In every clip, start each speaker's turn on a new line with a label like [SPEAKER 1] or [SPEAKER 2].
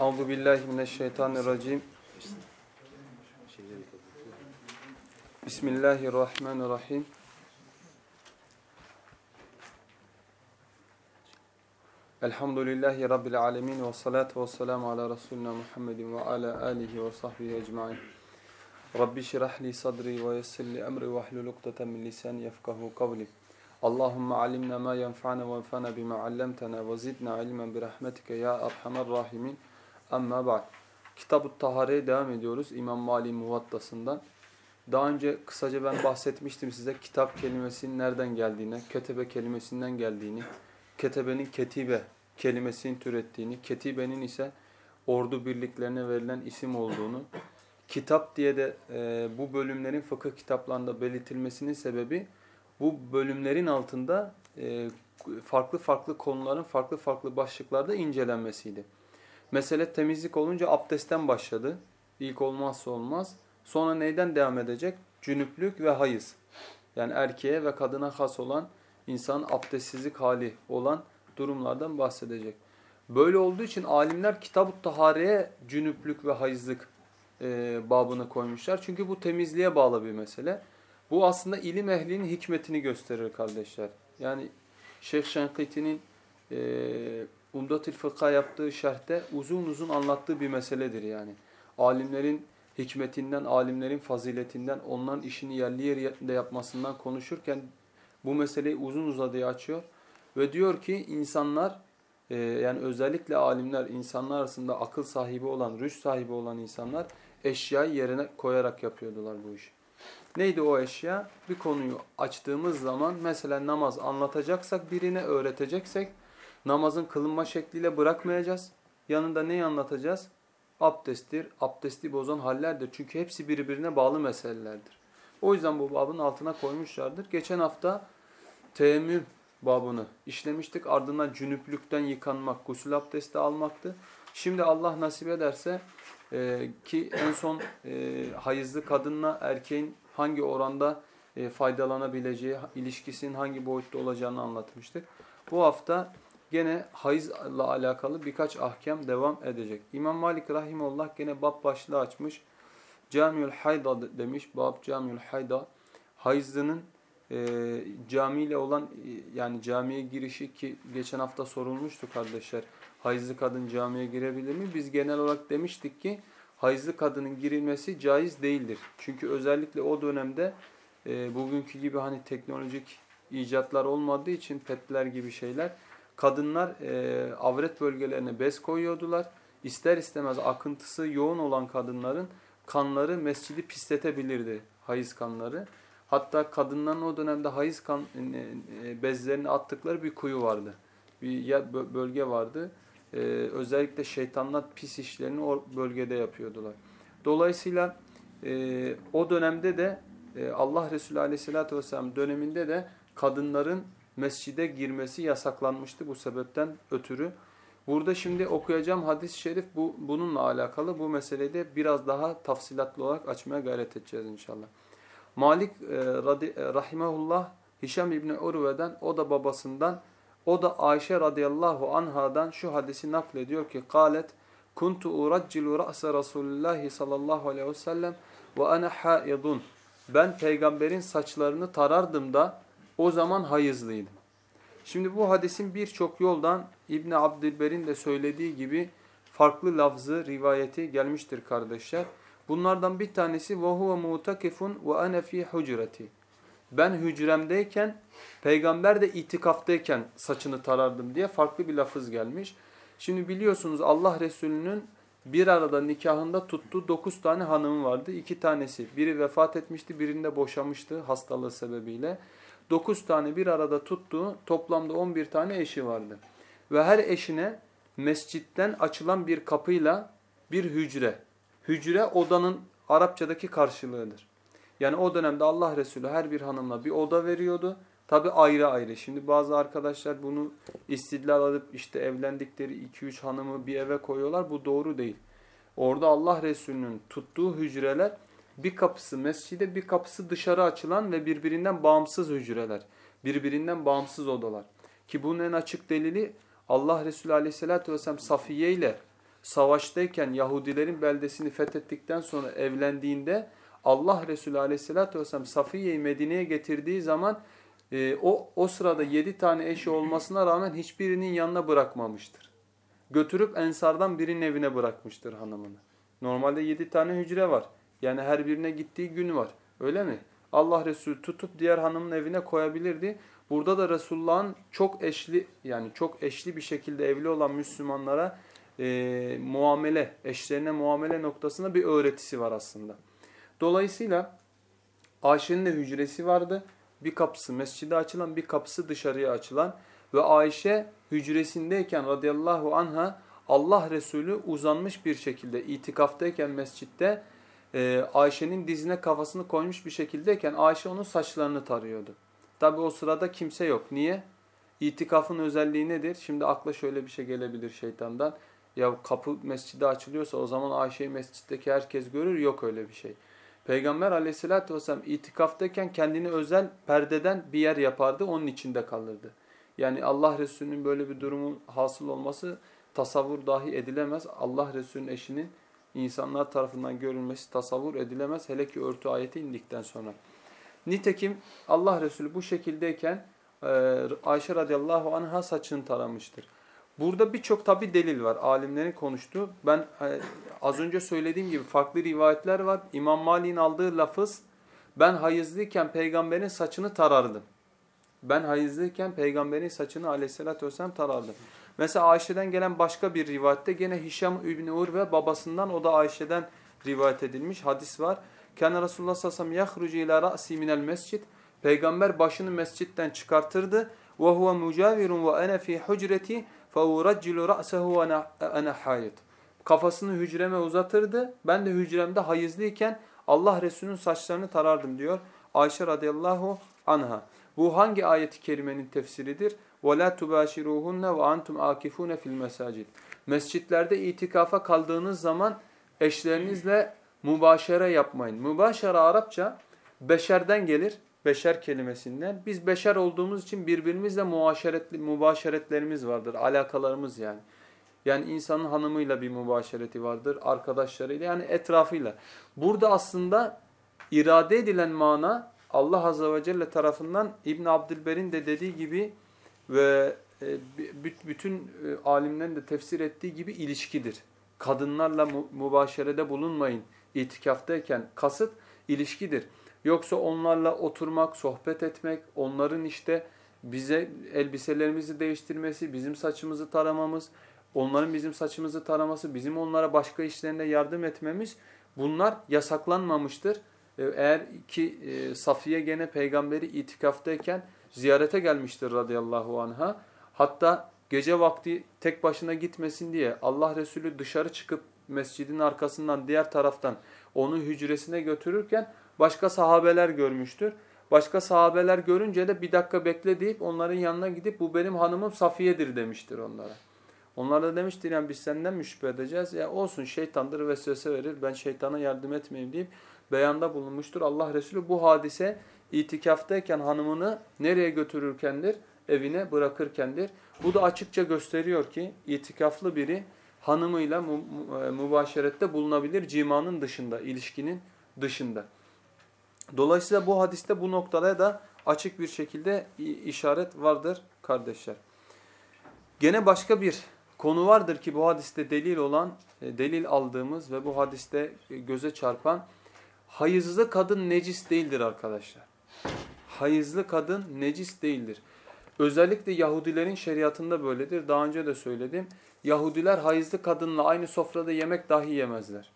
[SPEAKER 1] Euzu billahi mineşşeytanirracim. Bismillahirrahmanirrahim. Elhamdülillahi Rabbil alemin ve salatu ve selamu ala Resulina Muhammedin ve ala alihi ve sahbihi ecma'in. Rabbi şirah li sadri ve yessir li emri ve ahlul ukdeten min lisani yefkahu kavli. Allahümme alimna ma yenfa'na ve enfa'na bima allamtana ve zidna ilmen bi rahmetike ya erhamer rahimin. Amma ba'd. Kitab-ı Tahare'ye devam ediyoruz İmam Mali Muvattası'ndan. Daha önce kısaca ben bahsetmiştim size kitap kelimesinin nereden geldiğini, ketebe kelimesinden geldiğini, ketebenin ketibe kelimesinin türettiğini, ketibenin ise ordu birliklerine verilen isim olduğunu, kitap diye de e, bu bölümlerin fıkıh kitaplarında belirtilmesinin sebebi bu bölümlerin altında e, farklı farklı konuların farklı farklı başlıklarda incelenmesiydi. Mesele temizlik olunca abdestten başladı. İlk olmazsa olmaz. Sonra neyden devam edecek? Cünüplük ve hayız. Yani erkeğe ve kadına has olan insan abdestsizlik hali olan durumlardan bahsedecek. Böyle olduğu için alimler kitab-ı tahareye cünüplük ve hayızlık e, babını koymuşlar. Çünkü bu temizliğe bağlı bir mesele. Bu aslında ilim ehlinin hikmetini gösterir kardeşler. Yani Şeyh Şenkiti'nin e, Umdat-ül Fıkha yaptığı şerhte uzun uzun anlattığı bir meseledir yani. Alimlerin hikmetinden, alimlerin faziletinden, onların işini yerli yerinde yapmasından konuşurken bu meseleyi uzun uzadıya açıyor. Ve diyor ki insanlar e, yani özellikle alimler insanlar arasında akıl sahibi olan, rüş sahibi olan insanlar eşyayı yerine koyarak yapıyordular bu işi. Neydi o eşya? Bir konuyu açtığımız zaman mesela namaz anlatacaksak birine öğreteceksek namazın kılınma şekliyle bırakmayacağız. Yanında neyi anlatacağız? Abdesttir, abdesti bozan hallerdir. Çünkü hepsi birbirine bağlı meselelerdir. O yüzden bu babın altına koymuşlardır. Geçen hafta teyemmüm babını işlemiştik. Ardından cünüplükten yıkanmak, gusül abdesti almaktı. Şimdi Allah nasip ederse e, ki en son e, hayızlı kadınla erkeğin hangi oranda e, faydalanabileceği, ilişkisinin hangi boyutta olacağını anlatmıştık. Bu hafta gene hayızla alakalı birkaç ahkam devam edecek. İmam Malik Rahimullah gene bab başlığı açmış. Camiül Hayda demiş. Bab Camiül Hayda. Hayızlının e, camiyle olan yani camiye girişi ki geçen hafta sorulmuştu kardeşler. Hayızlı kadın camiye girebilir mi? Biz genel olarak demiştik ki hayızlı kadının girilmesi caiz değildir. Çünkü özellikle o dönemde e, bugünkü gibi hani teknolojik icatlar olmadığı için petler gibi şeyler kadınlar e, avret bölgelerine bez koyuyordular. İster istemez akıntısı yoğun olan kadınların kanları mescidi pisletebilirdi hayız kanları. Hatta kadınların o dönemde hayız kan e, e bezlerini attıkları bir kuyu vardı. Bir bölge vardı e, özellikle şeytanlar pis işlerini o bölgede yapıyordular. Dolayısıyla e, o dönemde de e, Allah Resulü Aleyhisselatü Vesselam döneminde de kadınların mescide girmesi yasaklanmıştı bu sebepten ötürü. Burada şimdi okuyacağım hadis-i şerif bu, bununla alakalı. Bu meseleyi de biraz daha tafsilatlı olarak açmaya gayret edeceğiz inşallah. Malik e, radi, e, rahimahullah Hişam İbni Urve'den o da babasından o da Ayşe radıyallahu anhadan şu hadisi naklediyor ki قالت kuntu uraccilu ra'sa Resulullah sallallahu aleyhi ve sellem ve ana haidun. Ben peygamberin saçlarını tarardım da o zaman hayızlıydım. Şimdi bu hadisin birçok yoldan İbn Abdülber'in de söylediği gibi farklı lafzı, rivayeti gelmiştir kardeşler. Bunlardan bir tanesi وَهُوَ مُوتَكِفٌ وَأَنَا ف۪ي حُجْرَتِي ben hücremdeyken, peygamber de itikaftayken saçını tarardım diye farklı bir lafız gelmiş. Şimdi biliyorsunuz Allah Resulü'nün bir arada nikahında tuttuğu dokuz tane hanımı vardı. İki tanesi biri vefat etmişti, birinde boşamıştı hastalığı sebebiyle. Dokuz tane bir arada tuttuğu toplamda on bir tane eşi vardı. Ve her eşine mescitten açılan bir kapıyla bir hücre. Hücre odanın Arapçadaki karşılığıdır. Yani o dönemde Allah Resulü her bir hanımla bir oda veriyordu. Tabi ayrı ayrı. Şimdi bazı arkadaşlar bunu istidlal alıp işte evlendikleri 2-3 hanımı bir eve koyuyorlar. Bu doğru değil. Orada Allah Resulü'nün tuttuğu hücreler bir kapısı mescide bir kapısı dışarı açılan ve birbirinden bağımsız hücreler. Birbirinden bağımsız odalar. Ki bunun en açık delili Allah Resulü Aleyhisselatü vesselam Safiye ile savaştayken Yahudilerin beldesini fethettikten sonra evlendiğinde Allah Resulü aleyhissalatü vesselam Safiye'yi Medine'ye getirdiği zaman e, o, o sırada yedi tane eşi olmasına rağmen hiçbirinin yanına bırakmamıştır. Götürüp ensardan birinin evine bırakmıştır hanımını. Normalde yedi tane hücre var. Yani her birine gittiği gün var. Öyle mi? Allah Resulü tutup diğer hanımın evine koyabilirdi. Burada da Resulullah'ın çok eşli yani çok eşli bir şekilde evli olan Müslümanlara e, muamele, eşlerine muamele noktasında bir öğretisi var aslında. Dolayısıyla Ayşe'nin de hücresi vardı. Bir kapısı mescide açılan, bir kapısı dışarıya açılan ve Ayşe hücresindeyken radıyallahu anha Allah Resulü uzanmış bir şekilde itikaftayken mescitte e, Ayşe'nin dizine kafasını koymuş bir şekildeyken Ayşe onun saçlarını tarıyordu. Tabi o sırada kimse yok. Niye? İtikafın özelliği nedir? Şimdi akla şöyle bir şey gelebilir şeytandan. Ya kapı mescide açılıyorsa o zaman Ayşe'yi mescitteki herkes görür. Yok öyle bir şey. Peygamber aleyhissalatü vesselam itikaftayken kendini özel perdeden bir yer yapardı. Onun içinde kalırdı. Yani Allah Resulü'nün böyle bir durumun hasıl olması tasavvur dahi edilemez. Allah Resulü'nün eşinin insanlar tarafından görülmesi tasavvur edilemez. Hele ki örtü ayeti indikten sonra. Nitekim Allah Resulü bu şekildeyken e, Ayşe radıyallahu anha saçını taramıştır. Burada birçok tabi delil var. Alimlerin konuştuğu. Ben e, az önce söylediğim gibi farklı rivayetler var. İmam Mali'nin aldığı lafız ben hayızlıyken peygamberin saçını tarardım. Ben hayızlıyken peygamberin saçını aleyhissalatü vesselam tarardım. Mesela Ayşe'den gelen başka bir rivayette gene Hişam İbni Urve babasından o da Ayşe'den rivayet edilmiş hadis var. Kana Resulullah sallallahu aleyhi ve sellem yahrucu ila ra'si minel mescid. Peygamber başını mescitten çıkartırdı. Ve huve mucavirun ve ene fi hucreti fe uraccilu ra'sehu ve ana hayit. Kafasını hücreme uzatırdı. Ben de hücremde hayızlıyken Allah Resulü'nün saçlarını tarardım diyor. Ayşe radıyallahu anha. Bu hangi ayeti kerimenin tefsiridir? وَلَا تُبَاشِرُوهُنَّ وَاَنْتُمْ آكِفُونَ fil الْمَسَاجِدِ Mescitlerde itikafa kaldığınız zaman eşlerinizle mübaşere yapmayın. Mübaşere Arapça beşerden gelir. Beşer kelimesinden. Biz beşer olduğumuz için birbirimizle muaşeretli, mübaşeretlerimiz vardır. Alakalarımız yani. Yani insanın hanımıyla bir mübaşereti vardır. Arkadaşlarıyla yani etrafıyla. Burada aslında irade edilen mana Allah Azze ve Celle tarafından İbn Abdülber'in de dediği gibi ve e, bütün e, alimlerin de tefsir ettiği gibi ilişkidir. Kadınlarla mübaşerede bulunmayın itikaftayken kasıt ilişkidir. Yoksa onlarla oturmak, sohbet etmek, onların işte bize elbiselerimizi değiştirmesi, bizim saçımızı taramamız, onların bizim saçımızı taraması, bizim onlara başka işlerinde yardım etmemiz bunlar yasaklanmamıştır. E, eğer ki Safiye gene peygamberi itikaftayken ziyarete gelmiştir radıyallahu anha. Hatta gece vakti tek başına gitmesin diye Allah Resulü dışarı çıkıp mescidin arkasından diğer taraftan onu hücresine götürürken başka sahabeler görmüştür. Başka sahabeler görünce de bir dakika bekle deyip onların yanına gidip bu benim hanımım Safiye'dir demiştir onlara. Onlar da demiştir yani biz senden mi şüphe edeceğiz? Ya olsun şeytandır vesvese verir ben şeytana yardım etmeyeyim deyip beyanda bulunmuştur. Allah Resulü bu hadise itikaftayken hanımını nereye götürürkendir? Evine bırakırkendir. Bu da açıkça gösteriyor ki itikaflı biri hanımıyla e, mübaşerette bulunabilir cimanın dışında, ilişkinin dışında. Dolayısıyla bu hadiste bu noktada da açık bir şekilde işaret vardır kardeşler. Gene başka bir konu vardır ki bu hadiste delil olan, e, delil aldığımız ve bu hadiste göze çarpan hayızlı kadın necis değildir arkadaşlar hayızlı kadın necis değildir. Özellikle Yahudilerin şeriatında böyledir. Daha önce de söyledim. Yahudiler hayızlı kadınla aynı sofrada yemek dahi yemezler.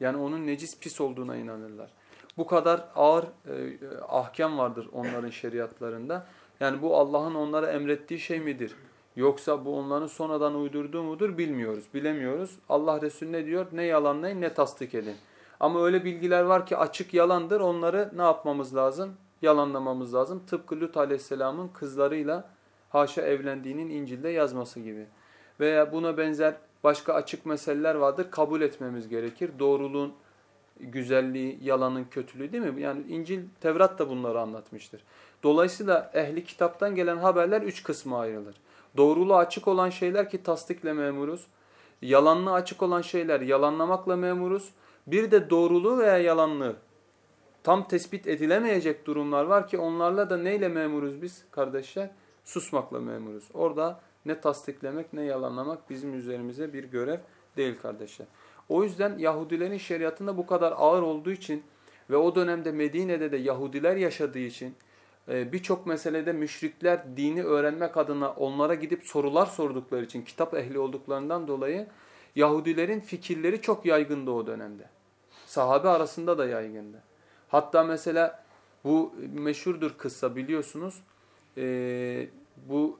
[SPEAKER 1] Yani onun necis pis olduğuna inanırlar. Bu kadar ağır e, ahkam vardır onların şeriatlarında. Yani bu Allah'ın onlara emrettiği şey midir? Yoksa bu onların sonradan uydurduğu mudur bilmiyoruz, bilemiyoruz. Allah Resulü ne diyor? Ne yalanlayın ne tasdik edin. Ama öyle bilgiler var ki açık yalandır. Onları ne yapmamız lazım? yalanlamamız lazım. Tıpkı Lut aleyhisselamın kızlarıyla haşa evlendiğinin İncil'de yazması gibi. Veya buna benzer başka açık meseleler vardır. Kabul etmemiz gerekir. Doğruluğun güzelliği, yalanın kötülüğü değil mi? Yani İncil, Tevrat da bunları anlatmıştır. Dolayısıyla ehli kitaptan gelen haberler üç kısma ayrılır. Doğruluğu açık olan şeyler ki tasdikle memuruz. yalanlı açık olan şeyler yalanlamakla memuruz. Bir de doğruluğu veya yalanlığı tam tespit edilemeyecek durumlar var ki onlarla da neyle memuruz biz kardeşler? Susmakla memuruz. Orada ne tasdiklemek ne yalanlamak bizim üzerimize bir görev değil kardeşler. O yüzden Yahudilerin şeriatında bu kadar ağır olduğu için ve o dönemde Medine'de de Yahudiler yaşadığı için e, birçok meselede müşrikler dini öğrenmek adına onlara gidip sorular sordukları için kitap ehli olduklarından dolayı Yahudilerin fikirleri çok yaygındı o dönemde. Sahabe arasında da yaygındı. Hatta mesela bu meşhurdur kıssa biliyorsunuz. Ee, bu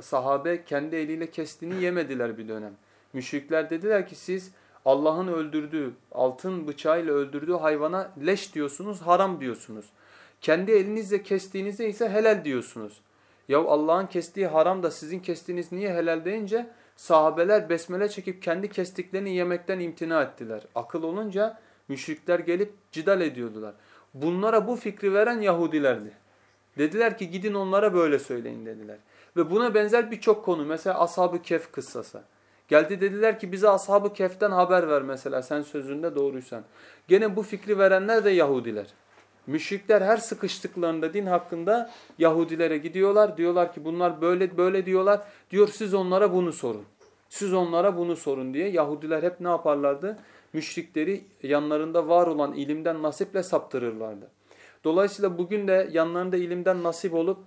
[SPEAKER 1] sahabe kendi eliyle kestiğini yemediler bir dönem. Müşrikler dediler ki siz Allah'ın öldürdüğü, altın bıçağıyla öldürdüğü hayvana leş diyorsunuz, haram diyorsunuz. Kendi elinizle kestiğinizde ise helal diyorsunuz. Ya Allah'ın kestiği haram da sizin kestiğiniz niye helal deyince sahabeler besmele çekip kendi kestiklerini yemekten imtina ettiler. Akıl olunca müşrikler gelip cidal ediyordular. Bunlara bu fikri veren Yahudilerdi. Dediler ki gidin onlara böyle söyleyin dediler. Ve buna benzer birçok konu mesela Ashab-ı Kehf kıssası. Geldi dediler ki bize Ashab-ı Kehf'ten haber ver mesela sen sözünde doğruysan. Gene bu fikri verenler de Yahudiler. Müşrikler her sıkıştıklarında din hakkında Yahudilere gidiyorlar. Diyorlar ki bunlar böyle böyle diyorlar. Diyor siz onlara bunu sorun. Siz onlara bunu sorun diye Yahudiler hep ne yaparlardı? Müşrikleri yanlarında var olan ilimden nasiple saptırırlardı. Dolayısıyla bugün de yanlarında ilimden nasip olup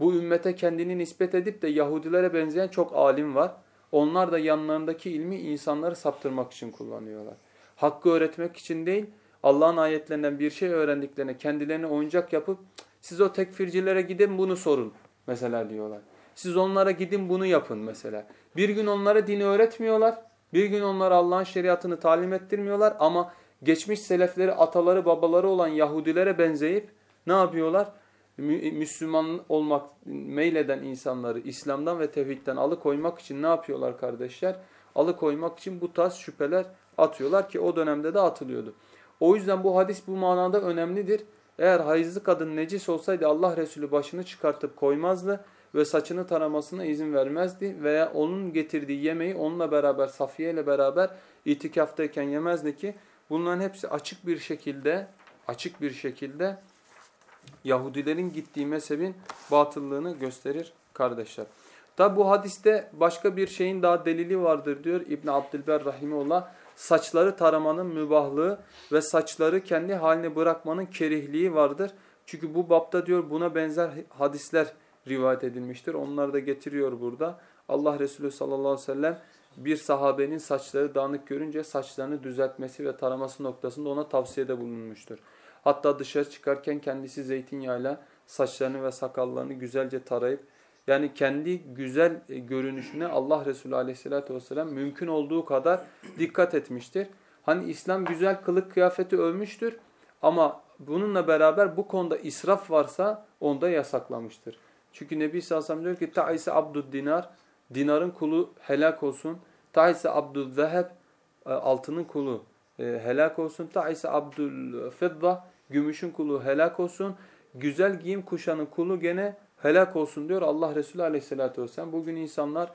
[SPEAKER 1] bu ümmete kendini nispet edip de Yahudilere benzeyen çok alim var. Onlar da yanlarındaki ilmi insanları saptırmak için kullanıyorlar. Hakkı öğretmek için değil, Allah'ın ayetlerinden bir şey öğrendiklerine kendilerini oyuncak yapıp siz o tekfircilere gidin bunu sorun mesela diyorlar. Siz onlara gidin bunu yapın mesela. Bir gün onlara dini öğretmiyorlar. Bir gün onlara Allah'ın şeriatını talim ettirmiyorlar ama geçmiş selefleri, ataları, babaları olan Yahudilere benzeyip ne yapıyorlar? Müslüman olmak meyleden insanları İslam'dan ve tevhidden alıkoymak için ne yapıyorlar kardeşler? Alıkoymak için bu tarz şüpheler atıyorlar ki o dönemde de atılıyordu. O yüzden bu hadis bu manada önemlidir. Eğer hayızlı kadın necis olsaydı Allah Resulü başını çıkartıp koymazdı ve saçını taramasına izin vermezdi veya onun getirdiği yemeği onunla beraber Safiye ile beraber itikaftayken yemezdi ki bunların hepsi açık bir şekilde açık bir şekilde Yahudilerin gittiği mezhebin batıllığını gösterir kardeşler. Tabi bu hadiste başka bir şeyin daha delili vardır diyor İbn Abdülber Rahimullah saçları taramanın mübahlığı ve saçları kendi haline bırakmanın kerihliği vardır. Çünkü bu bapta diyor buna benzer hadisler rivayet edilmiştir. Onları da getiriyor burada. Allah Resulü sallallahu aleyhi ve sellem bir sahabenin saçları dağınık görünce saçlarını düzeltmesi ve taraması noktasında ona tavsiyede bulunmuştur. Hatta dışarı çıkarken kendisi zeytinyağıyla saçlarını ve sakallarını güzelce tarayıp yani kendi güzel e, görünüşüne Allah Resulü aleyhissalatü vesselam mümkün olduğu kadar dikkat etmiştir. Hani İslam güzel kılık kıyafeti övmüştür ama bununla beraber bu konuda israf varsa onda yasaklamıştır. Çünkü Nebi sallallahu diyor ki ta'ise abdud dinar dinarın kulu helak olsun. Ta'ise abdul zeheb e, altının kulu e, helak olsun. Ta'ise abdul fidda gümüşün kulu helak olsun. Güzel giyim kuşanın kulu gene helak olsun diyor Allah Resulü aleyhissalatü vesselam. Bugün insanlar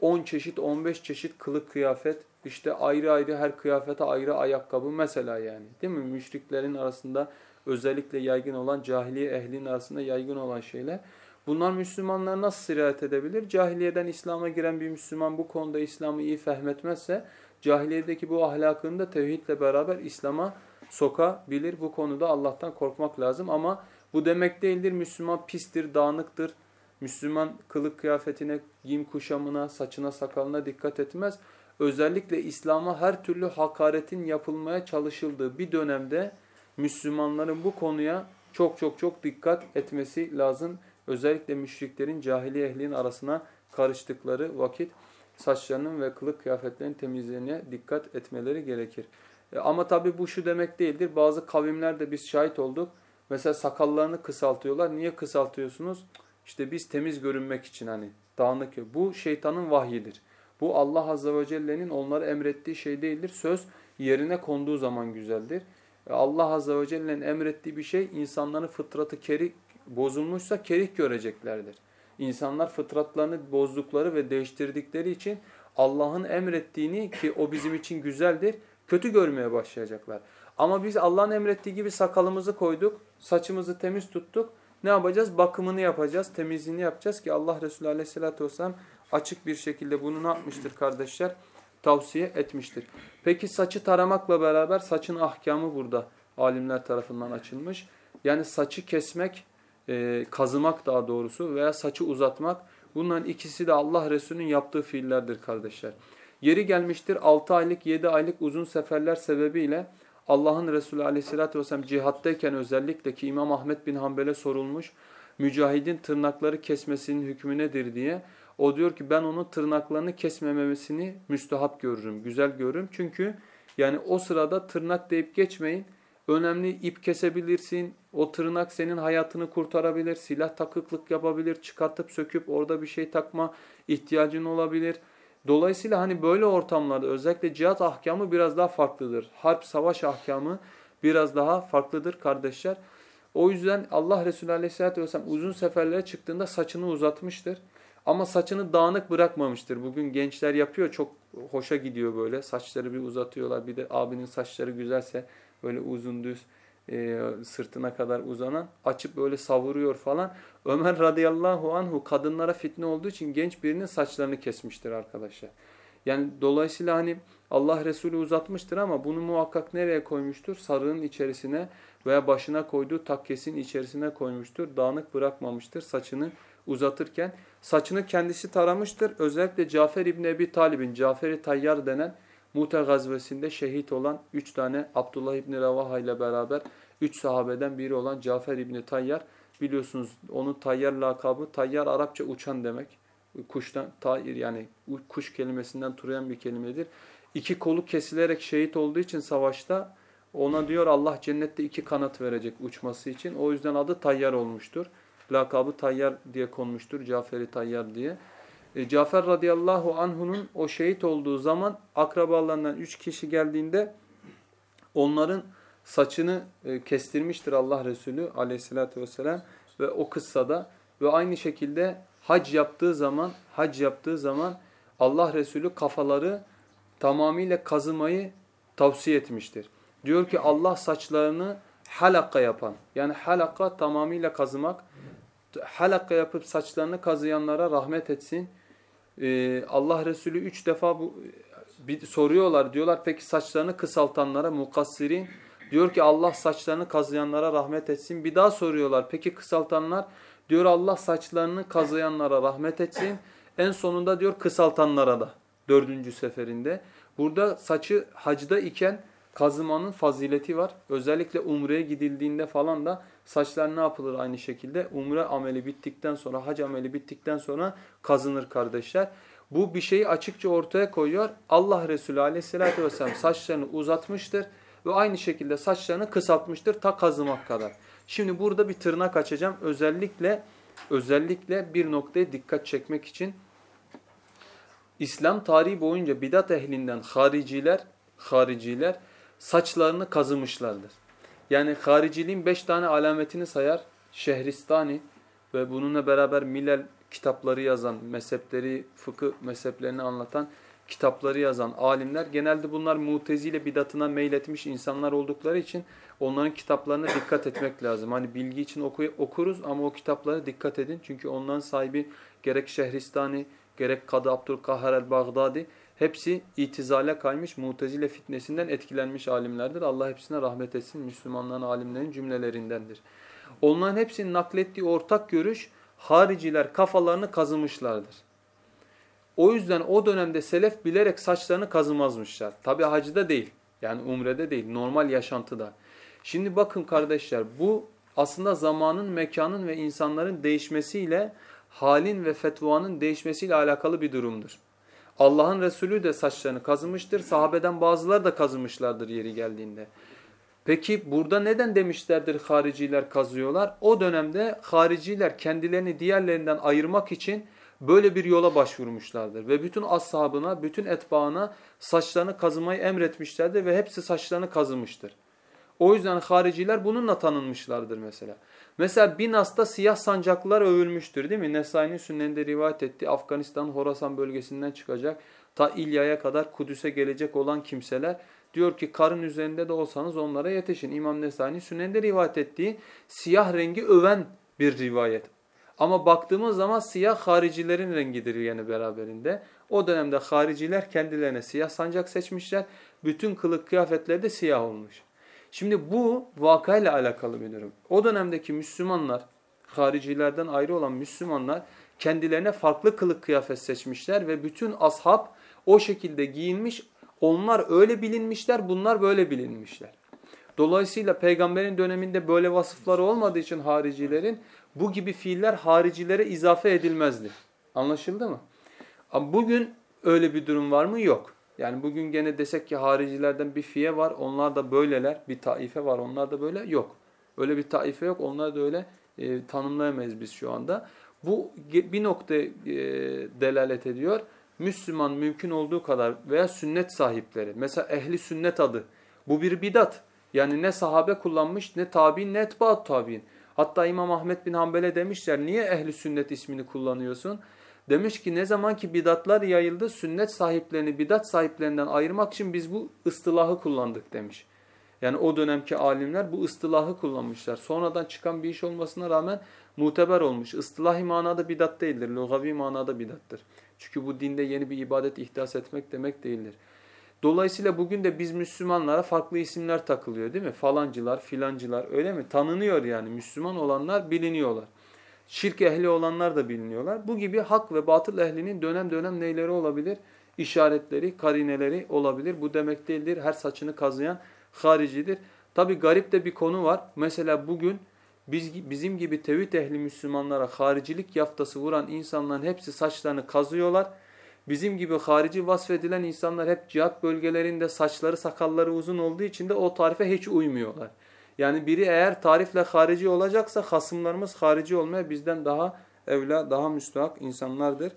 [SPEAKER 1] 10 e, çeşit 15 çeşit kılık kıyafet işte ayrı ayrı her kıyafete ayrı ayakkabı mesela yani değil mi? Müşriklerin arasında özellikle yaygın olan cahiliye ehlinin arasında yaygın olan şeyler. Bunlar Müslümanlar nasıl sirayet edebilir? Cahiliyeden İslam'a giren bir Müslüman bu konuda İslam'ı iyi fehmetmezse cahiliyedeki bu ahlakını da tevhidle beraber İslam'a sokabilir. Bu konuda Allah'tan korkmak lazım ama bu demek değildir Müslüman pistir, dağınıktır. Müslüman kılık kıyafetine, giyim kuşamına, saçına, sakalına dikkat etmez. Özellikle İslam'a her türlü hakaretin yapılmaya çalışıldığı bir dönemde Müslümanların bu konuya çok çok çok dikkat etmesi lazım. Özellikle müşriklerin cahiliye ehlinin arasına karıştıkları vakit saçlarının ve kılık kıyafetlerinin temizliğine dikkat etmeleri gerekir. E ama tabi bu şu demek değildir. Bazı kavimlerde biz şahit olduk. Mesela sakallarını kısaltıyorlar. Niye kısaltıyorsunuz? İşte biz temiz görünmek için hani dağınık. Bu şeytanın vahyidir. Bu Allah Azze ve Celle'nin onlara emrettiği şey değildir. Söz yerine konduğu zaman güzeldir. E, Allah Azze ve Celle'nin emrettiği bir şey insanların fıtratı kerik bozulmuşsa kerik göreceklerdir. İnsanlar fıtratlarını bozdukları ve değiştirdikleri için Allah'ın emrettiğini ki o bizim için güzeldir, kötü görmeye başlayacaklar. Ama biz Allah'ın emrettiği gibi sakalımızı koyduk, saçımızı temiz tuttuk. Ne yapacağız? Bakımını yapacağız, temizliğini yapacağız ki Allah Resulü Aleyhisselatü vesselam açık bir şekilde bunu ne yapmıştır kardeşler? Tavsiye etmiştir. Peki saçı taramakla beraber saçın ahkamı burada alimler tarafından açılmış. Yani saçı kesmek, e, kazımak daha doğrusu veya saçı uzatmak bunların ikisi de Allah Resulü'nün yaptığı fiillerdir kardeşler. Yeri gelmiştir 6 aylık 7 aylık uzun seferler sebebiyle Allah'ın Resulü aleyhissalatü vesselam cihattayken özellikle ki İmam Ahmet bin Hanbel'e sorulmuş mücahidin tırnakları kesmesinin hükmü nedir diye. O diyor ki ben onun tırnaklarını kesmemesini müstehap görürüm, güzel görürüm. Çünkü yani o sırada tırnak deyip geçmeyin. Önemli ip kesebilirsin. O tırnak senin hayatını kurtarabilir. Silah takıklık yapabilir. Çıkartıp söküp orada bir şey takma ihtiyacın olabilir. Dolayısıyla hani böyle ortamlarda özellikle cihat ahkamı biraz daha farklıdır. Harp, savaş ahkamı biraz daha farklıdır kardeşler. O yüzden Allah Resulü Aleyhisselatü Vesselam uzun seferlere çıktığında saçını uzatmıştır. Ama saçını dağınık bırakmamıştır. Bugün gençler yapıyor çok hoşa gidiyor böyle. Saçları bir uzatıyorlar. Bir de abinin saçları güzelse böyle uzun düz e, sırtına kadar uzanan açıp böyle savuruyor falan. Ömer radıyallahu anhu kadınlara fitne olduğu için genç birinin saçlarını kesmiştir arkadaşlar. Yani dolayısıyla hani Allah Resulü uzatmıştır ama bunu muhakkak nereye koymuştur? Sarığın içerisine veya başına koyduğu takkesin içerisine koymuştur. Dağınık bırakmamıştır saçını uzatırken. Saçını kendisi taramıştır. Özellikle Cafer İbni Ebi Talib'in Cafer-i Tayyar denen Mute gazvesinde şehit olan üç tane Abdullah İbni Revaha ile beraber üç sahabeden biri olan Cafer İbni Tayyar biliyorsunuz onun Tayyar lakabı Tayyar Arapça uçan demek. Kuştan tayir yani kuş kelimesinden türeyen bir kelimedir. İki kolu kesilerek şehit olduğu için savaşta ona diyor Allah cennette iki kanat verecek uçması için. O yüzden adı Tayyar olmuştur. Lakabı Tayyar diye konmuştur. Cafer-i Tayyar diye. E, Cafer radıyallahu anh'unun o şehit olduğu zaman akrabalarından üç kişi geldiğinde onların saçını e, kestirmiştir Allah Resulü aleyhissalatü vesselam ve o kıssada ve aynı şekilde hac yaptığı zaman hac yaptığı zaman Allah Resulü kafaları tamamıyla kazımayı tavsiye etmiştir. Diyor ki Allah saçlarını halakka yapan yani halakka tamamıyla kazımak halakka yapıp saçlarını kazıyanlara rahmet etsin e, Allah Resulü üç defa bu bir soruyorlar. Diyorlar peki saçlarını kısaltanlara mukassirin. Diyor ki Allah saçlarını kazıyanlara rahmet etsin. Bir daha soruyorlar. Peki kısaltanlar? Diyor Allah saçlarını kazıyanlara rahmet etsin. En sonunda diyor kısaltanlara da. Dördüncü seferinde. Burada saçı hacda iken kazımanın fazileti var. Özellikle umreye gidildiğinde falan da saçlar ne yapılır aynı şekilde? Umre ameli bittikten sonra, hac ameli bittikten sonra kazınır kardeşler. Bu bir şeyi açıkça ortaya koyuyor. Allah Resulü aleyhissalatü vesselam saçlarını uzatmıştır ve aynı şekilde saçlarını kısaltmıştır ta kazımak kadar. Şimdi burada bir tırnak açacağım. Özellikle özellikle bir noktaya dikkat çekmek için İslam tarihi boyunca bidat ehlinden hariciler hariciler saçlarını kazımışlardır. Yani hariciliğin beş tane alametini sayar. Şehristani ve bununla beraber Milel kitapları yazan, mezhepleri, fıkıh mezheplerini anlatan kitapları yazan alimler genelde bunlar mutezile bidatına meyletmiş insanlar oldukları için onların kitaplarına dikkat etmek lazım. Hani bilgi için oku okuruz ama o kitaplara dikkat edin. Çünkü onların sahibi gerek Şehristani, gerek Kadı Abdülkahar el-Bağdadi Hepsi itizale kaymış, mutezile fitnesinden etkilenmiş alimlerdir. Allah hepsine rahmet etsin. Müslümanların alimlerin cümlelerindendir. Onların hepsinin naklettiği ortak görüş, hariciler kafalarını kazımışlardır. O yüzden o dönemde selef bilerek saçlarını kazımazmışlar. Tabi hacıda değil, yani umrede değil, normal yaşantıda. Şimdi bakın kardeşler, bu aslında zamanın, mekanın ve insanların değişmesiyle, halin ve fetvanın değişmesiyle alakalı bir durumdur. Allah'ın Resulü de saçlarını kazımıştır. Sahabeden bazıları da kazımışlardır yeri geldiğinde. Peki burada neden demişlerdir hariciler kazıyorlar? O dönemde hariciler kendilerini diğerlerinden ayırmak için böyle bir yola başvurmuşlardır. Ve bütün ashabına, bütün etbaına saçlarını kazımayı emretmişlerdir ve hepsi saçlarını kazımıştır. O yüzden hariciler bununla tanınmışlardır mesela. Mesela Binas'ta siyah sancaklılar övülmüştür değil mi? Nesai'nin sünneninde rivayet etti. Afganistan, Horasan bölgesinden çıkacak Ta İlya'ya kadar Kudüs'e gelecek olan kimseler diyor ki karın üzerinde de olsanız onlara yetişin. İmam Nesani Sünen'de rivayet ettiği siyah rengi öven bir rivayet. Ama baktığımız zaman siyah haricilerin rengidir yani beraberinde. O dönemde hariciler kendilerine siyah sancak seçmişler. Bütün kılık kıyafetleri de siyah olmuş. Şimdi bu vakayla alakalı bir durum. O dönemdeki Müslümanlar, haricilerden ayrı olan Müslümanlar kendilerine farklı kılık kıyafet seçmişler ve bütün ashab o şekilde giyinmiş. Onlar öyle bilinmişler, bunlar böyle bilinmişler. Dolayısıyla peygamberin döneminde böyle vasıfları olmadığı için haricilerin bu gibi fiiller haricilere izafe edilmezdi. Anlaşıldı mı? Bugün öyle bir durum var mı? Yok. Yani bugün gene desek ki haricilerden bir fiye var, onlar da böyleler, bir taife var, onlar da böyle yok. Öyle bir taife yok, onlar da öyle e, tanımlayamayız biz şu anda. Bu bir nokta e, delalet ediyor. Müslüman mümkün olduğu kadar veya sünnet sahipleri, mesela ehli sünnet adı, bu bir bidat. Yani ne sahabe kullanmış, ne tabi'in, ne etbaat tabi'in. Hatta İmam Ahmet bin Hanbel'e demişler, niye ehli sünnet ismini kullanıyorsun? Demiş ki ne zaman ki bidatlar yayıldı sünnet sahiplerini bidat sahiplerinden ayırmak için biz bu ıstılahı kullandık demiş. Yani o dönemki alimler bu ıstılahı kullanmışlar. Sonradan çıkan bir iş olmasına rağmen muteber olmuş. Istilahi manada bidat değildir. Lugavi manada bidattır. Çünkü bu dinde yeni bir ibadet ihdas etmek demek değildir. Dolayısıyla bugün de biz Müslümanlara farklı isimler takılıyor değil mi? Falancılar, filancılar öyle mi? Tanınıyor yani. Müslüman olanlar biliniyorlar. Şirk ehli olanlar da biliniyorlar. Bu gibi hak ve batıl ehlinin dönem dönem neyleri olabilir? İşaretleri, karineleri olabilir. Bu demek değildir. Her saçını kazıyan haricidir. Tabi garip de bir konu var. Mesela bugün biz, bizim gibi tevhid ehli Müslümanlara haricilik yaftası vuran insanların hepsi saçlarını kazıyorlar. Bizim gibi harici vasfedilen insanlar hep cihat bölgelerinde saçları sakalları uzun olduğu için de o tarife hiç uymuyorlar. Yani biri eğer tarifle harici olacaksa hasımlarımız harici olmaya bizden daha evla, daha müstahak insanlardır.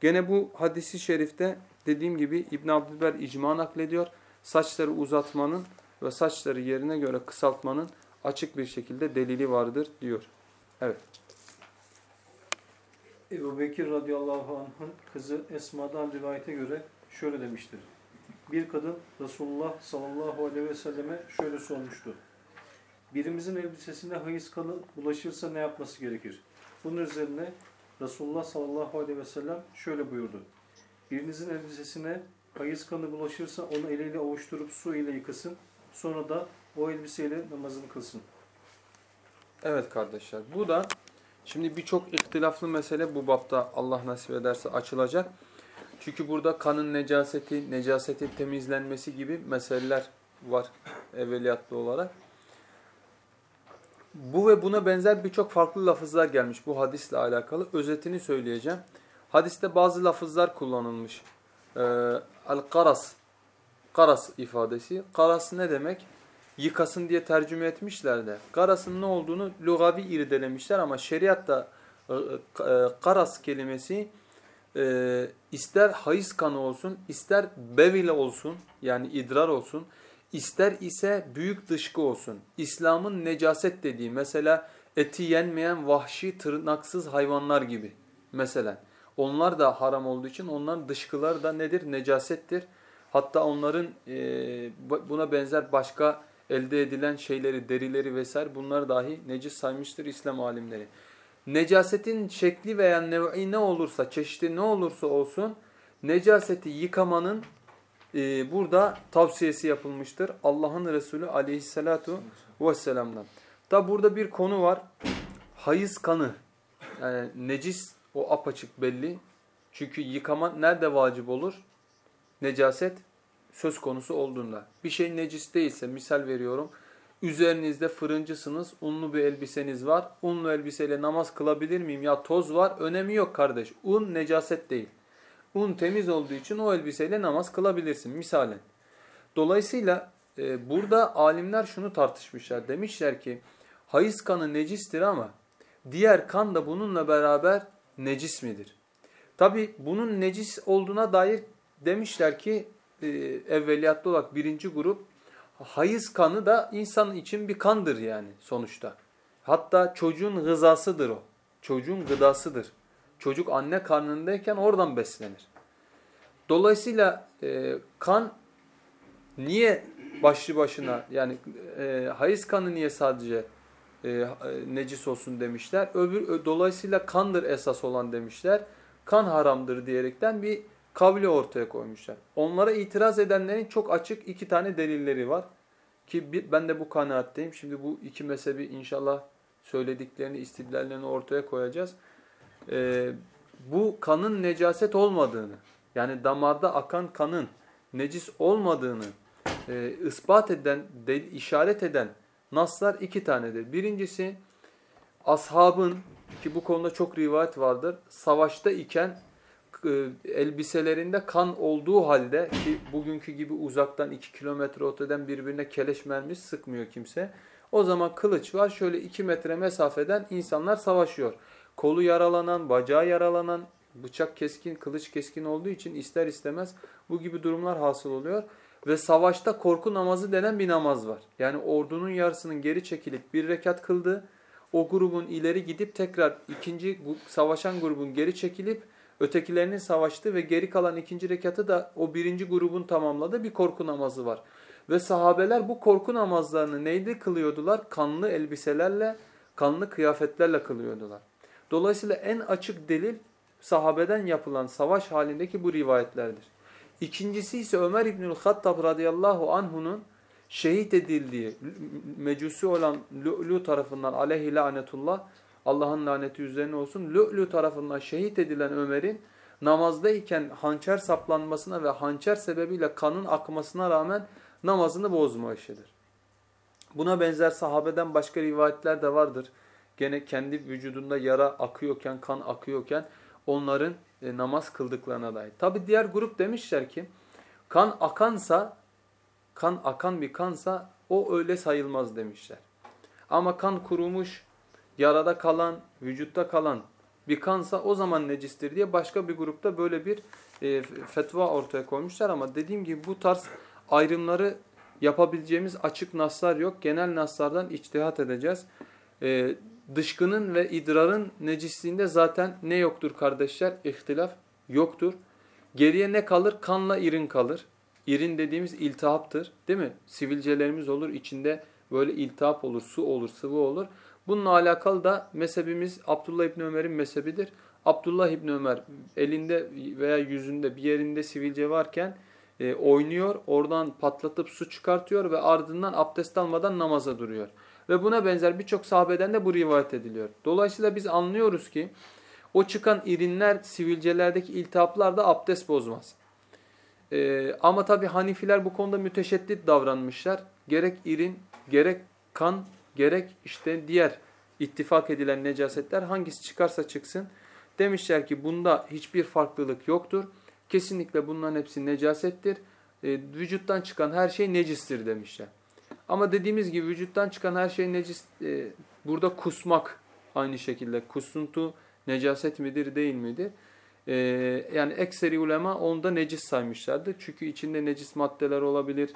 [SPEAKER 1] Gene bu hadisi şerifte dediğim gibi İbn Abdülber icma naklediyor. Saçları uzatmanın ve saçları yerine göre kısaltmanın açık bir şekilde delili vardır diyor. Evet.
[SPEAKER 2] Ebu Bekir radıyallahu anh'ın kızı Esma'dan rivayete göre şöyle demiştir. Bir kadın Resulullah sallallahu aleyhi ve selleme şöyle sormuştu. Birimizin elbisesine hayız kanı bulaşırsa ne yapması gerekir? Bunun üzerine Resulullah sallallahu aleyhi ve sellem şöyle buyurdu. Birinizin elbisesine hayız kanı bulaşırsa onu eliyle ovuşturup su ile yıkasın. Sonra da o elbiseyle namazını kılsın.
[SPEAKER 1] Evet kardeşler. Bu da şimdi birçok ihtilaflı mesele bu bapta Allah nasip ederse açılacak. Çünkü burada kanın necaseti, necasetin temizlenmesi gibi meseleler var evveliyatlı olarak. Bu ve buna benzer birçok farklı lafızlar gelmiş bu hadisle alakalı. Özetini söyleyeceğim. Hadiste bazı lafızlar kullanılmış. Ee, Al-karas, karas ifadesi. Karas ne demek? Yıkasın diye tercüme etmişler de. Karasın ne olduğunu lugavi irdelemişler ama şeriatta e, e, karas kelimesi e, ister hayız kanı olsun, ister bevile olsun yani idrar olsun, İster ise büyük dışkı olsun. İslam'ın necaset dediği mesela eti yenmeyen vahşi tırnaksız hayvanlar gibi mesela. Onlar da haram olduğu için onların dışkıları da nedir? Necasettir. Hatta onların e, buna benzer başka elde edilen şeyleri, derileri vesaire bunlar dahi necis saymıştır İslam alimleri. Necasetin şekli veya nev'i ne olursa, çeşidi ne olursa olsun necaseti yıkamanın e, burada tavsiyesi yapılmıştır. Allah'ın Resulü aleyhissalatu vesselam'dan. Da burada bir konu var. Hayız kanı. Yani necis o apaçık belli. Çünkü yıkama nerede vacip olur? Necaset söz konusu olduğunda. Bir şey necis değilse misal veriyorum. Üzerinizde fırıncısınız, unlu bir elbiseniz var. Unlu elbiseyle namaz kılabilir miyim? Ya toz var, önemi yok kardeş. Un necaset değil. Un temiz olduğu için o elbiseyle namaz kılabilirsin misalen. Dolayısıyla e, burada alimler şunu tartışmışlar. Demişler ki hayız kanı necistir ama diğer kan da bununla beraber necis midir? Tabi bunun necis olduğuna dair demişler ki e, evveliyatlı olarak birinci grup hayız kanı da insan için bir kandır yani sonuçta. Hatta çocuğun gızasıdır o. Çocuğun gıdasıdır. Çocuk anne karnındayken oradan beslenir. Dolayısıyla e, kan niye başlı başına yani e, hayız kanı niye sadece e, necis olsun demişler. Öbür dolayısıyla kandır esas olan demişler. Kan haramdır diyerekten bir kavli ortaya koymuşlar. Onlara itiraz edenlerin çok açık iki tane delilleri var. Ki ben de bu kanaatteyim. Şimdi bu iki mezhebi inşallah söylediklerini, istidlallerini ortaya koyacağız. Ee, bu kanın necaset olmadığını, yani damarda akan kanın necis olmadığını e, ispat eden, de, işaret eden naslar iki tanedir. Birincisi ashabın ki bu konuda çok rivayet vardır. Savaşta iken e, elbiselerinde kan olduğu halde ki bugünkü gibi uzaktan iki kilometre öteden birbirine keleş mermisi sıkmıyor kimse. O zaman kılıç var şöyle iki metre mesafeden insanlar savaşıyor. Kolu yaralanan, bacağı yaralanan, bıçak keskin, kılıç keskin olduğu için ister istemez bu gibi durumlar hasıl oluyor. Ve savaşta korku namazı denen bir namaz var. Yani ordunun yarısının geri çekilip bir rekat kıldı. O grubun ileri gidip tekrar ikinci savaşan grubun geri çekilip ötekilerinin savaştığı ve geri kalan ikinci rekatı da o birinci grubun tamamladığı bir korku namazı var. Ve sahabeler bu korku namazlarını neyde kılıyordular? Kanlı elbiselerle, kanlı kıyafetlerle kılıyordular. Dolayısıyla en açık delil sahabeden yapılan savaş halindeki bu rivayetlerdir. İkincisi ise Ömer İbnül Hattab radıyallahu anh'unun şehit edildiği mecusi olan Lu'lu tarafından aleyhi lanetullah Allah'ın laneti üzerine olsun Lu'lu tarafından şehit edilen Ömer'in namazdayken hançer saplanmasına ve hançer sebebiyle kanın akmasına rağmen namazını bozma işidir. Buna benzer sahabeden başka rivayetler de vardır. Gene kendi vücudunda yara akıyorken, kan akıyorken onların e, namaz kıldıklarına dair. Tabi diğer grup demişler ki kan akansa, kan akan bir kansa o öyle sayılmaz demişler. Ama kan kurumuş, yarada kalan, vücutta kalan bir kansa o zaman necistir diye başka bir grupta böyle bir e, fetva ortaya koymuşlar. Ama dediğim gibi bu tarz ayrımları yapabileceğimiz açık naslar yok. Genel naslardan içtihat edeceğiz. E, dışkının ve idrarın necisliğinde zaten ne yoktur kardeşler? İhtilaf yoktur. Geriye ne kalır? Kanla irin kalır. İrin dediğimiz iltihaptır değil mi? Sivilcelerimiz olur içinde böyle iltihap olur, su olur, sıvı olur. Bununla alakalı da mezhebimiz Abdullah İbni Ömer'in mezhebidir. Abdullah İbni Ömer elinde veya yüzünde bir yerinde sivilce varken e, oynuyor. Oradan patlatıp su çıkartıyor ve ardından abdest almadan namaza duruyor. Ve buna benzer birçok sahabeden de bu rivayet ediliyor. Dolayısıyla biz anlıyoruz ki o çıkan irinler, sivilcelerdeki iltihaplar da abdest bozmaz. Ee, ama tabi Hanifiler bu konuda müteşeddit davranmışlar. Gerek irin, gerek kan, gerek işte diğer ittifak edilen necasetler hangisi çıkarsa çıksın. Demişler ki bunda hiçbir farklılık yoktur. Kesinlikle bunların hepsi necasettir. E, vücuttan çıkan her şey necistir demişler. Ama dediğimiz gibi vücuttan çıkan her şey necis. E, burada kusmak aynı şekilde. Kusuntu necaset midir değil midir? E, yani ekseri ulema onda necis saymışlardı. Çünkü içinde necis maddeler olabilir.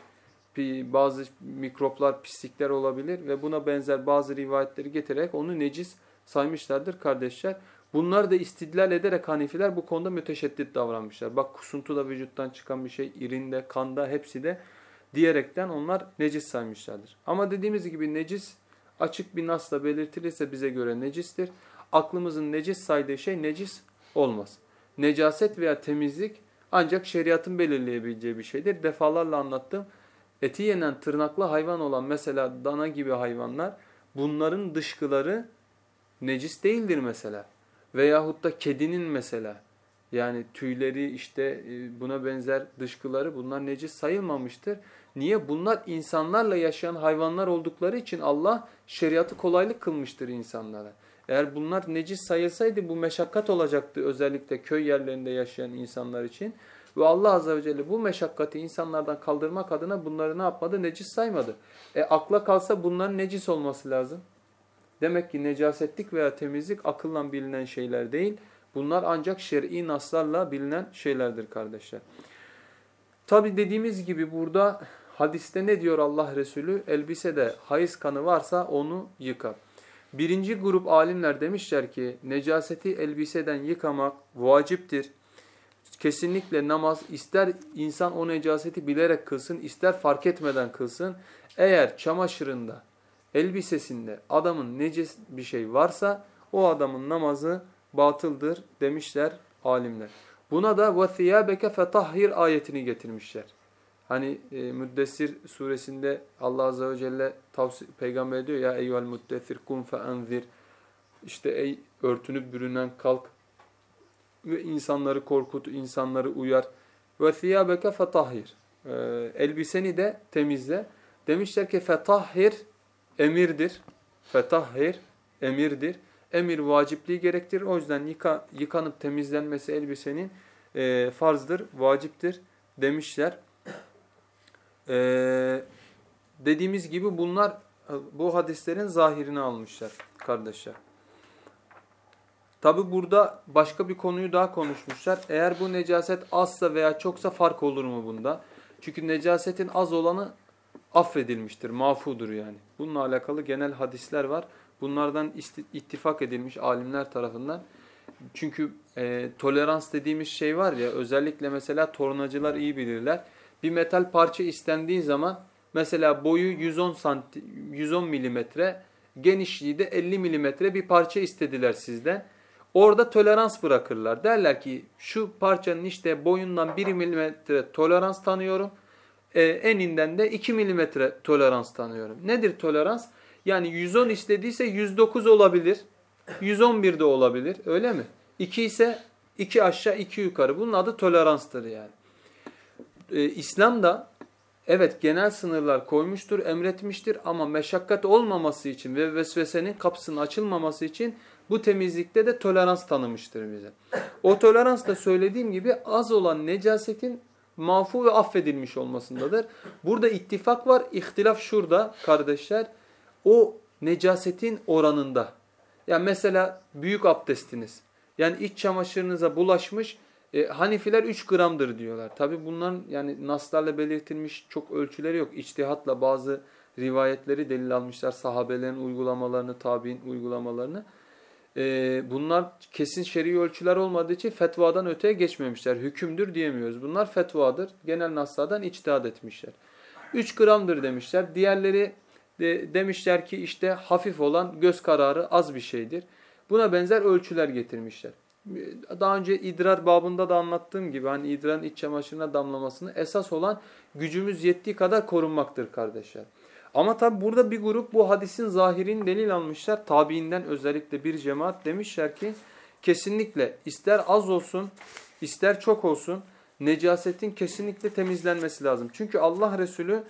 [SPEAKER 1] Bazı mikroplar, pislikler olabilir. Ve buna benzer bazı rivayetleri getirerek onu necis saymışlardır kardeşler. Bunlar da istidlal ederek Hanefiler bu konuda müteşeddit davranmışlar. Bak kusuntu da vücuttan çıkan bir şey, irinde, kanda hepsi de diyerekten onlar necis saymışlardır. Ama dediğimiz gibi necis açık bir nasla belirtilirse bize göre necistir. Aklımızın necis saydığı şey necis olmaz. Necaset veya temizlik ancak şeriatın belirleyebileceği bir şeydir. Defalarla anlattım. Eti yenen tırnaklı hayvan olan mesela dana gibi hayvanlar bunların dışkıları necis değildir mesela. Veyahut da kedinin mesela yani tüyleri işte e, buna benzer dışkıları bunlar necis sayılmamıştır. Niye? Bunlar insanlarla yaşayan hayvanlar oldukları için Allah şeriatı kolaylık kılmıştır insanlara. Eğer bunlar necis sayılsaydı bu meşakkat olacaktı özellikle köy yerlerinde yaşayan insanlar için. Ve Allah Azze ve Celle bu meşakkati insanlardan kaldırmak adına bunları ne yapmadı? Necis saymadı. E akla kalsa bunların necis olması lazım. Demek ki necasetlik veya temizlik akılla bilinen şeyler değil. Bunlar ancak şer'i naslarla bilinen şeylerdir kardeşler. Tabi dediğimiz gibi burada hadiste ne diyor Allah Resulü? Elbisede hayız kanı varsa onu yıka. Birinci grup alimler demişler ki necaseti elbiseden yıkamak vaciptir. kesinlikle namaz ister insan o necaseti bilerek kılsın ister fark etmeden kılsın. Eğer çamaşırında, elbisesinde adamın necis bir şey varsa o adamın namazı batıldır demişler alimler. Buna da وَثِيَابَكَ فَتَحْهِرْ ayetini getirmişler. Hani e, Müddessir suresinde Allah Azze ve Celle peygamber diyor ya eyyuhel müddessir kum feenzir işte ey örtünüp bürünen kalk ve insanları korkut, insanları uyar. Ve thiyabeke fetahhir. Ee, elbiseni de temizle. Demişler ki fetahhir emirdir. Fetahhir emirdir. Emir vacipliği gerektirir. O yüzden yıka, yıkanıp temizlenmesi elbisenin e, farzdır, vaciptir demişler. Ee, dediğimiz gibi bunlar bu hadislerin zahirini almışlar kardeşler. Tabi burada başka bir konuyu daha konuşmuşlar. Eğer bu necaset azsa veya çoksa fark olur mu bunda? Çünkü necasetin az olanı affedilmiştir, mafudur yani. Bununla alakalı genel hadisler var. Bunlardan ittifak edilmiş alimler tarafından. Çünkü e, tolerans dediğimiz şey var ya özellikle mesela tornacılar iyi bilirler. Bir metal parça istendiği zaman mesela boyu 110 santi, 110 milimetre, genişliği de 50 milimetre bir parça istediler sizden. Orada tolerans bırakırlar. Derler ki şu parçanın işte boyundan 1 milimetre tolerans tanıyorum. Ee, eninden de 2 milimetre tolerans tanıyorum. Nedir tolerans? Yani 110 istediyse 109 olabilir. 111 de olabilir. Öyle mi? 2 ise 2 aşağı 2 yukarı. Bunun adı toleranstır yani. Ee, İslam'da evet genel sınırlar koymuştur, emretmiştir ama meşakkat olmaması için ve vesvesenin kapısının açılmaması için bu temizlikte de tolerans tanımıştır bize. O tolerans da söylediğim gibi az olan necasetin mafu ve affedilmiş olmasındadır. Burada ittifak var, ihtilaf şurada kardeşler. O necasetin oranında. Yani mesela büyük abdestiniz. Yani iç çamaşırınıza bulaşmış e, Hanifiler 3 gramdır diyorlar. Tabi bunların yani naslarla belirtilmiş çok ölçüleri yok. İçtihatla bazı rivayetleri delil almışlar. Sahabelerin uygulamalarını, tabi'in uygulamalarını e, bunlar kesin şer'i ölçüler olmadığı için fetvadan öteye geçmemişler. Hükümdür diyemiyoruz. Bunlar fetvadır. Genel naslardan içtihat etmişler. 3 gramdır demişler. Diğerleri de, demişler ki işte hafif olan göz kararı az bir şeydir. Buna benzer ölçüler getirmişler. Daha önce idrar babında da anlattığım gibi hani idrarın iç çamaşırına damlamasını esas olan gücümüz yettiği kadar korunmaktır kardeşler. Ama tabi burada bir grup bu hadisin zahirini delil almışlar. Tabiinden özellikle bir cemaat demişler ki kesinlikle ister az olsun ister çok olsun necasetin kesinlikle temizlenmesi lazım. Çünkü Allah Resulü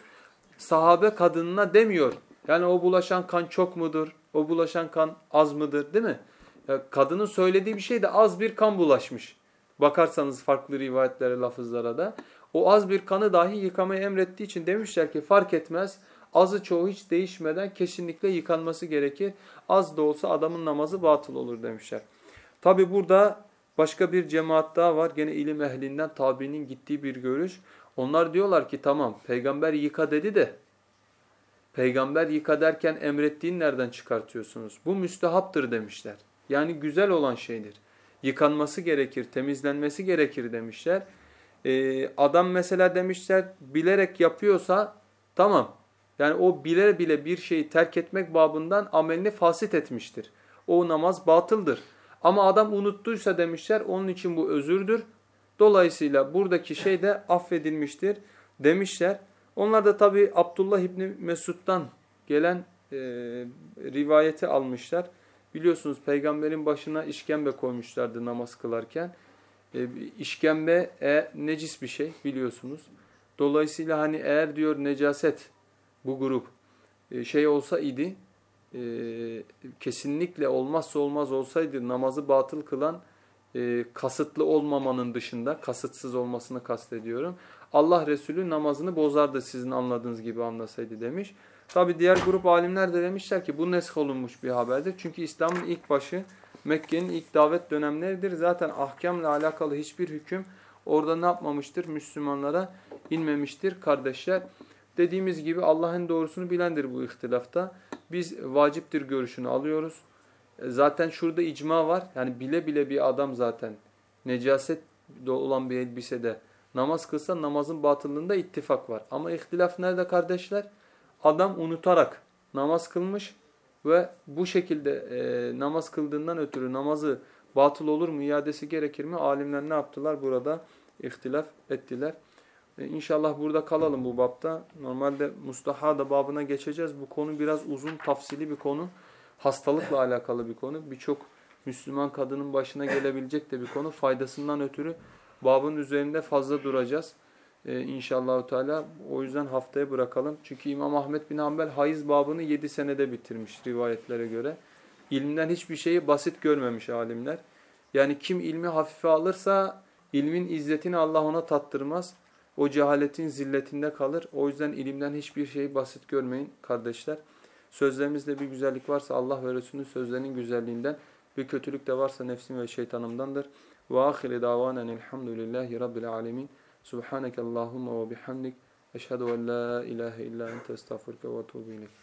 [SPEAKER 1] sahabe kadınına demiyor. Yani o bulaşan kan çok mudur? O bulaşan kan az mıdır değil mi? Ya kadının söylediği bir şey de az bir kan bulaşmış. Bakarsanız farklı rivayetlere, lafızlara da. O az bir kanı dahi yıkamayı emrettiği için demişler ki fark etmez Azı çoğu hiç değişmeden kesinlikle yıkanması gerekir. Az da olsa adamın namazı batıl olur demişler. Tabi burada başka bir cemaat daha var. Gene ilim ehlinden tabiinin gittiği bir görüş. Onlar diyorlar ki tamam peygamber yıka dedi de peygamber yıka derken emrettiğini nereden çıkartıyorsunuz? Bu müstehaptır demişler. Yani güzel olan şeydir. Yıkanması gerekir, temizlenmesi gerekir demişler. Ee, adam mesela demişler bilerek yapıyorsa tamam yani o bile bile bir şeyi terk etmek babından amelini fasit etmiştir. O namaz batıldır. Ama adam unuttuysa demişler onun için bu özürdür. Dolayısıyla buradaki şey de affedilmiştir demişler. Onlar da tabi Abdullah İbni Mesud'dan gelen e, rivayeti almışlar. Biliyorsunuz peygamberin başına işkembe koymuşlardı namaz kılarken. E, işkembe e, necis bir şey biliyorsunuz. Dolayısıyla hani eğer diyor necaset bu grup e, şey olsa idi e, kesinlikle olmazsa olmaz olsaydı namazı batıl kılan e, kasıtlı olmamanın dışında kasıtsız olmasını kastediyorum. Allah Resulü namazını bozardı sizin anladığınız gibi anlasaydı demiş. Tabi diğer grup alimler de demişler ki bu nesk olunmuş bir haberdir. Çünkü İslam'ın ilk başı Mekke'nin ilk davet dönemleridir. Zaten ahkamla alakalı hiçbir hüküm orada ne yapmamıştır? Müslümanlara inmemiştir kardeşler. Dediğimiz gibi Allah'ın doğrusunu bilendir bu ihtilafta. Biz vaciptir görüşünü alıyoruz. E, zaten şurada icma var. Yani bile bile bir adam zaten necaset olan bir elbisede namaz kılsa namazın batıllığında ittifak var. Ama ihtilaf nerede kardeşler? Adam unutarak namaz kılmış ve bu şekilde e, namaz kıldığından ötürü namazı batıl olur mu, iadesi gerekir mi? Alimler ne yaptılar? Burada ihtilaf ettiler. E, inşallah burada kalalım bu bapta. Normalde mustahada babına geçeceğiz. Bu konu biraz uzun, tafsili bir konu. Hastalıkla alakalı bir konu. Birçok Müslüman kadının başına gelebilecek de bir konu. Faydasından ötürü babın üzerinde fazla duracağız. Ee, inşallah Teala. O yüzden haftaya bırakalım. Çünkü İmam Ahmet bin Hanbel hayız babını 7 senede bitirmiş rivayetlere göre. İlimden hiçbir şeyi basit görmemiş alimler. Yani kim ilmi hafife alırsa ilmin izzetini Allah ona tattırmaz. O cehaletin zilletinde kalır. O yüzden ilimden hiçbir şeyi basit görmeyin kardeşler. Sözlerimizde bir güzellik varsa Allah ve Resulünün sözlerinin güzelliğinden, bir kötülük de varsa nefsim ve şeytanımdandır. Ve ahire davanen elhamdülillahi rabbil alemin. Subhaneke Allahumma ve bihamdik. Eşhedü en la ilahe illa ente estağfurke ve etûbü ileyk.